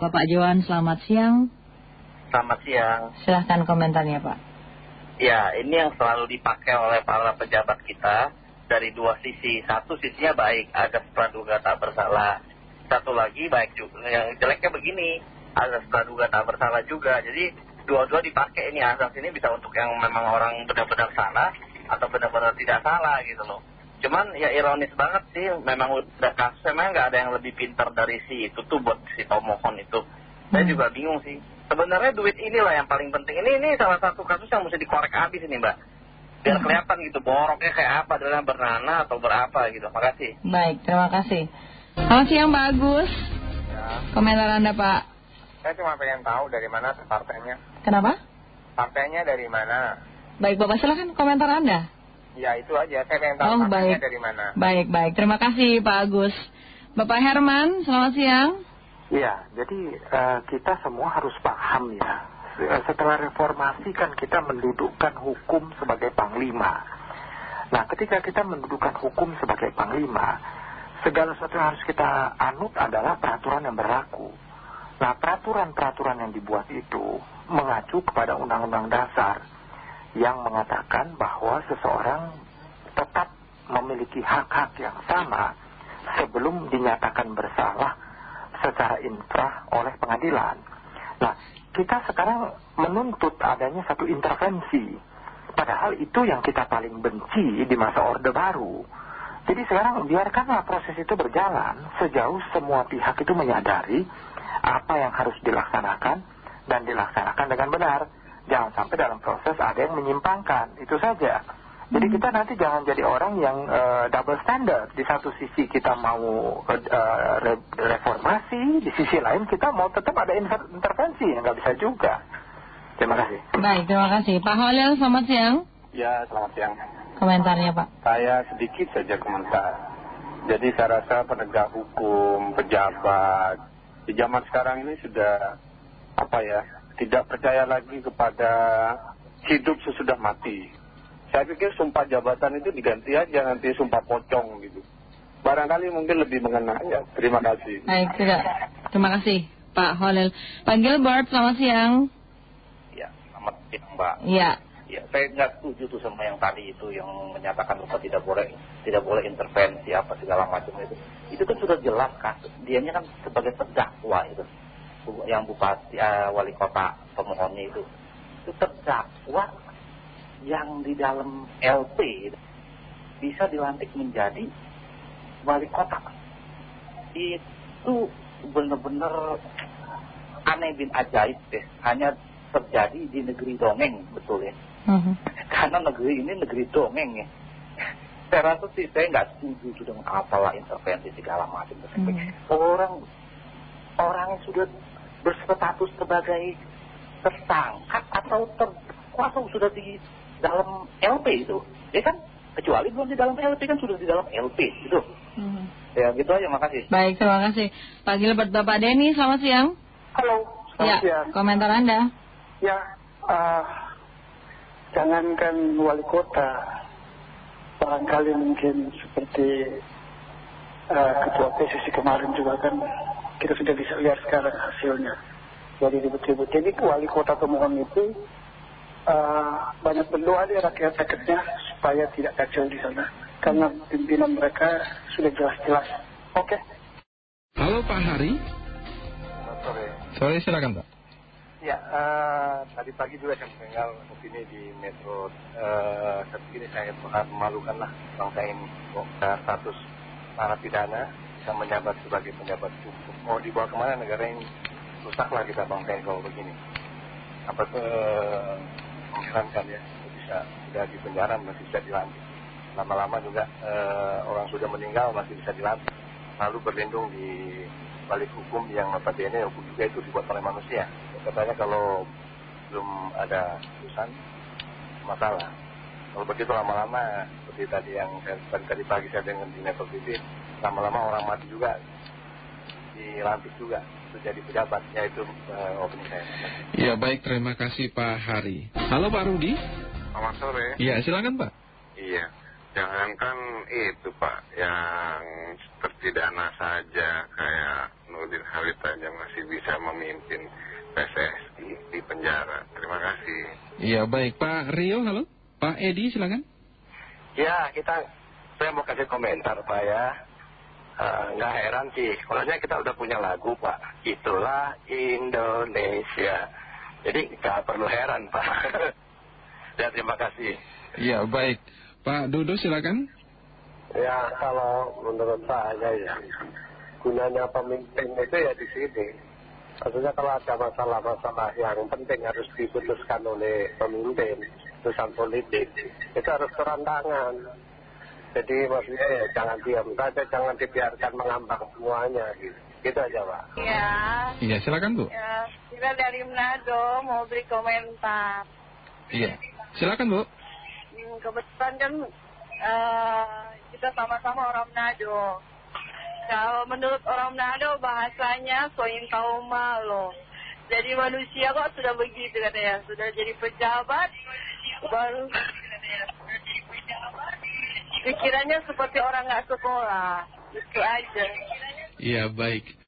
Bapak Johan, selamat siang. Selamat siang. Silahkan komentarnya Pak. Ya, ini yang selalu dipakai oleh para pejabat kita dari dua sisi. Satu sisinya baik, ada praduga tak bersalah. Satu lagi baik juga, yang jeleknya begini, ada praduga tak bersalah juga. Jadi dua-dua dipakai ini asas ini bisa untuk yang memang orang benar-benar salah atau benar-benar tidak salah gitu loh. Cuman ya ironis banget sih, memang udah kasus, memang nggak ada yang lebih pintar dari si itu tuh buat si pemohon itu. Saya Hmm. juga bingung sih sebenarnya duit inilah yang paling penting. Ini ini salah satu kasus yang mesti dikorek habis ini mbak. Biar Hmm. kelihatan gitu boroknya kayak apa dalam bernana atau berapa gitu. Makasih. Baik, terima kasih. Selamat siang Pak Agus. Ya, Komentar Anda Pak. saya cuma pengen tahu dari mana partainya. Kenapa? Partainya dari mana? Baik Bapak, silahkan komentar Anda. Ya itu aja, saya pengen tahu Oh, baik. dari mana. Baik, baik. Terima kasih Pak Agus. Bapak Herman, selamat siang. Ya, jadi eh, kita semua harus paham ya. Se- Setelah reformasi kan kita mendudukkan hukum sebagai panglima. Nah, ketika kita mendudukkan hukum sebagai panglima, segala sesuatu yang harus kita anut adalah peraturan yang berlaku. Nah, peraturan-peraturan yang dibuat itu mengacu kepada undang-undang dasar yang mengatakan bahwa seseorang tetap memiliki hak-hak yang sama sebelum dinyatakan bersalah secara inkrah oleh pengadilan. Nah, kita sekarang menuntut adanya satu intervensi. Padahal itu yang kita paling benci di masa Orde Baru. Jadi sekarang biarkanlah proses itu berjalan sejauh semua pihak itu menyadari apa yang harus dilaksanakan dan dilaksanakan dengan benar. Jangan sampai dalam proses ada yang menyimpangkan. Itu saja. Jadi kita nanti jangan jadi orang yang eh, double standard. Di satu sisi kita mau eh, re- reformasi, di sisi lain kita mau tetap ada inter- intervensi. Nggak bisa juga. Terima kasih. Baik, terima kasih. Pak Holil, selamat siang. Ya, selamat siang. Komentarnya Pak. Saya sedikit saja komentar. Jadi saya rasa penegak hukum, pejabat, di zaman sekarang ini sudah, apa ya, tidak percaya lagi kepada hidup sesudah mati. Saya pikir sumpah jabatan itu diganti aja nanti sumpah pocong gitu. Barangkali mungkin lebih mengena ya. Terima kasih. Baik, tidak. Terima kasih Pak Holil. Pak Gilbert, selamat siang. Ya, selamat siang mbak. Iya. Ya, saya nggak setuju tuh sama yang tadi itu yang menyatakan bahwa tidak boleh tidak boleh intervensi apa segala macam itu. Itu kan sudah jelas kasus. Dianya kan sebagai terdakwa itu. Yang bupati eh, wali kota pemohonnya itu itu terdakwa yang di dalam LP bisa dilantik menjadi wali kota. Itu benar-benar aneh bin ajaib deh. Hanya terjadi di negeri dongeng betul ya. Mhm. Karena negeri ini negeri dongeng ya. Saya rasa sih saya nggak setuju dengan apalah intervensi segala macam. Hmm. Orang orang yang sudah berstatus sebagai tersangka atau terdakwa atau sudah di dalam LP itu, ya kan? Kecuali belum di dalam LP kan sudah di dalam LP gitu. Mhm. Ya gitu aja makasih. Baik, terima kasih. Pak Gilbert, Bapak Denny, selamat siang. Halo, Ya, selamat siang. komentar Anda. Ya, eh, jangankan wali kota, barangkali mungkin seperti eh, ketua PSSI kemarin juga kan kita sudah bisa lihat sekarang hasilnya. Jadi ribut-ribut. Jadi wali kota pemohon itu eh, banyak berdoa di rakyat-rakyatnya supaya tidak kacau di sana. Karena pimpinan mereka sudah jelas-jelas. Oke. Halo Pak Hari, Sore. sore silakan Pak. Ya, eh, tadi pagi juga saya mendengar opini di Metro. Eh, saya pikir saya sangat memalukan lah bangsa ini. Kok status narapidana bisa menjabat sebagai penjabat hukum. Mau dibawa ke mana negara ini? Rusaklah kita bangsa ini kalau begini. Apa tuh eh, mengherankan ya, bisa sudah di penjara masih bisa dilantik. Lama-lama juga eh, orang sudah meninggal masih bisa dilantik. Lalu berlindung di balik hukum yang notabene hukum juga itu dibuat oleh manusia. Katanya kalau belum ada putusan masalah. Kalau begitu lama-lama seperti tadi yang saya tadi pagi saya dengan di Netflix itu lama-lama orang mati juga dilantik juga terjadi jadi pejabat yaitu eh, uh, opini saya. Ya baik terima kasih Pak Hari. Halo Pak Rudi. Selamat sore. Ya silakan Pak. Iya jangankan itu Pak yang terpidana saja kayak Nurdin Halid aja masih bisa memimpin PSSI di penjara. Terima kasih. Iya baik Pak Rio halo. Pak Edi silakan. Ya, kita, saya mau kasih komentar Pak ya. Eh, Nggak heran sih, sebenarnya kita udah punya lagu Pak. Itulah Indonesia. Jadi nggak perlu heran Pak. ya, terima kasih. Iya, baik. Pak Dodo, silakan. Ya, kalau menurut saya ya, gunanya pemimpin itu ya di sini. Maksudnya kalau ada masalah-masalah yang penting harus diputuskan oleh pemimpin, urusan politik, itu harus turun tangan. Jadi maksudnya ya jangan diam saja, jangan dibiarkan mengambang semuanya gitu. Gitu aja Pak. Ya, Iya, silakan Bu. ya, kita dari Manado mau beri komentar. Iya. Silakan Bu. Hmm, Kebetulan kan eh, kita sama-sama orang Manado. Kalau menurut orang Manado bahasanya soin tauma loh. Jadi manusia kok sudah begitu katanya, sudah jadi pejabat, baru pikirannya seperti orang nggak sekolah. Itu aja. Iya, baik.